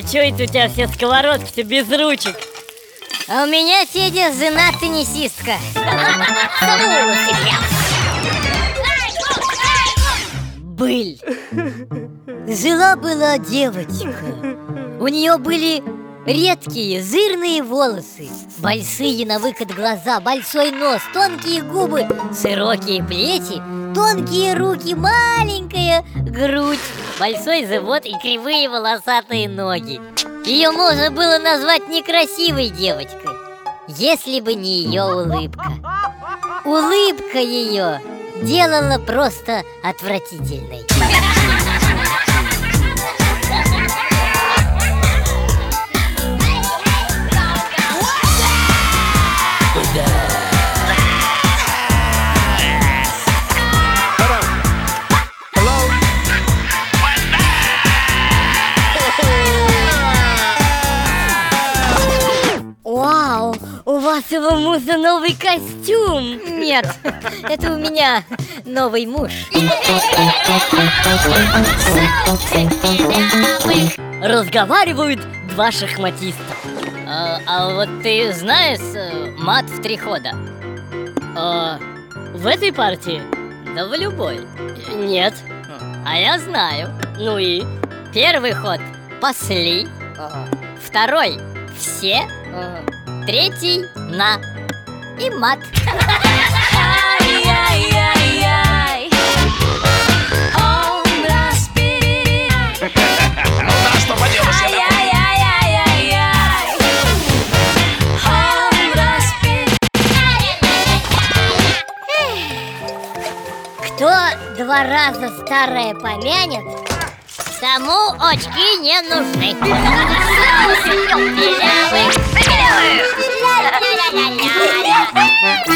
чё это у тебя все сковородки-то без ручек? А у меня, Федя, жена теннисистка. Быль Жила-была девочка У нее были редкие, жирные волосы Большие на выкат глаза, большой нос, тонкие губы Широкие плечи, тонкие руки, маленькая грудь Большой живот и кривые волосатые ноги. Ее можно было назвать некрасивой девочкой Если бы не ее улыбка. Улыбка ее делала просто отвратительной Вау, у вашего мужа новый костюм? Нет, это у меня новый муж. Разговаривают два шахматиста. А, а вот ты знаешь э, мат в три хода? а, В этой партии? Да в любой. Нет. А я знаю. Ну и? Первый ход «пошли» Второй «все» Третий «на» И мат Ну да, что поделаешь, я такой. Кто два раза старое помянет, тому очки не нужны. Thank you.